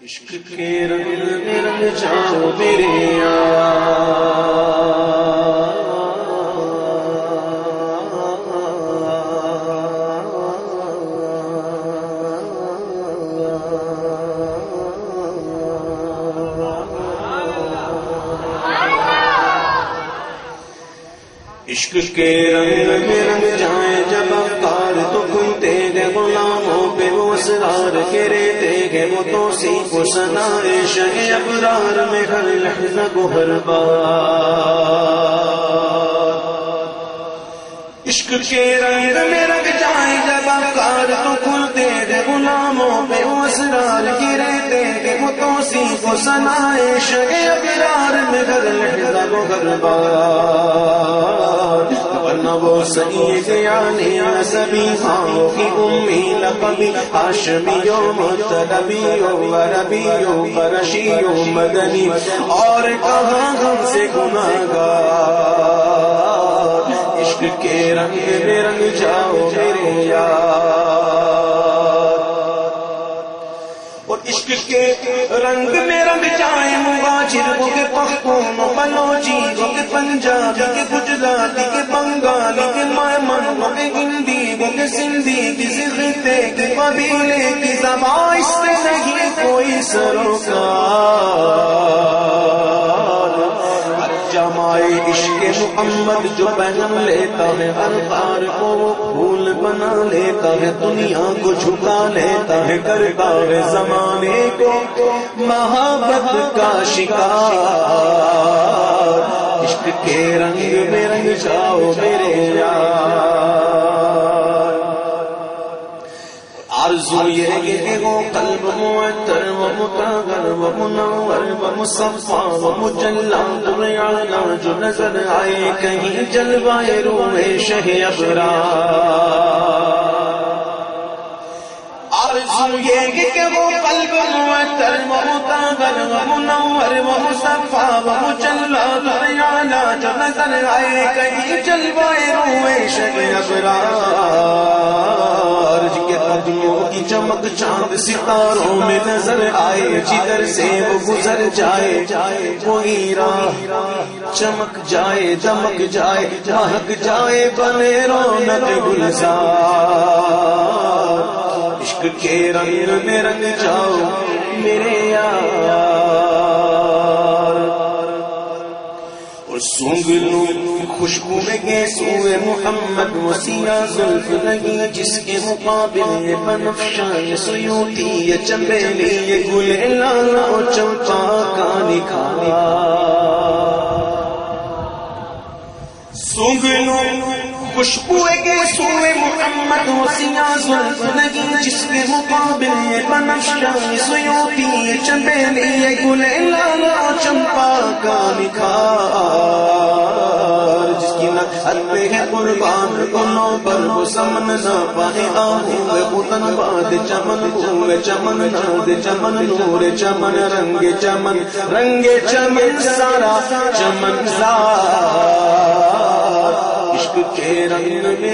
عشق کے رنگ میں رنگ جاؤ میرے عشق کے رنگ میں رنگ جائیں جب کار تو کھلتے گے غلاموں پہ وہ اسرار کے ریتے گے وہ سی کو سنائے شہ ابرار میں ہر لحظہ کو ہر بار۔ عشق کے رنگ میں رنگ جائیں جب کار تو کھلتے گے غلاموں پہ اسرار کے ریتے گے وہ تو سی کو سنائے شہ ابرار میں ہر لحظہ کو ہر بار۔ ورنہ وہ سہی گیا نیا سبھی خاؤں کی امید کبھی ہاشمیوں متلبیوں وربیوں فرشیوں مدنی اور کہاں ہم سے گناہ گار عشق کے رنگ میں رنگ جاؤ میرے یار۔ اور عشق کے رنگ میں رنگ جائیں مواجر، وہ کے پختون بلوچی جی، وہ کے پنجابی کے مائمن ہندی وہ کے سندھی کسی خطے کے قبیلے کی زبان اس سے نہیں کوئی سروکار۔ جمائے عشق محمد جو پہن لیتا ہے، ہر بار کو وہ پھول بنا لیتا ہے، دنیا کو جھکا لیتا ہے کرتا ہے زمانے کو محبت کا شکار۔ عشق کے رنگ میں رنگ جاؤ میرے یہ کہ وہ قلب معطر و متغر و منور و مصفا و مجلا دریانا جو نظر آئے کہیں جلوائے روح شہ ابرار یہ کہ وہ قلب معطر و متغر و منور و مصفا و مجلا دریانا جو نظر آئے کہیں جلوائے روح شہ ابرار کی چمک چاند ستاروں میں نظر آئے جدھر سے وہ گزر جائے، وہی راہ چمک جائے، دمک جائے مہک جائے، بنے رونق گلزار۔ عشق کے رنگ میں رنگ جاؤ میرے یار۔ اور سونگ لوں خوشبو میں گے سوئے محمد وسیع زلف لگی جس کے مقابل یہ بنفشا یہ سیوتی یہ چمیلی یہ گل لالا چمپا کا نکھایا سونگ خوشبو کے سوئے محمد وسیع زلف لگی جس کے مقابل یہ بنفشا سیوتی چمیلی یہ گل لالا چمپا کا نکھار جس پہ ہے قربان گلوں پر وہ سمن نہ پائے آہوں خودن باد چمن پھول چمن ناد چمن نور چمن رنگ چمن رنگ چمن سارا چمن سار عشق کے رنگ میں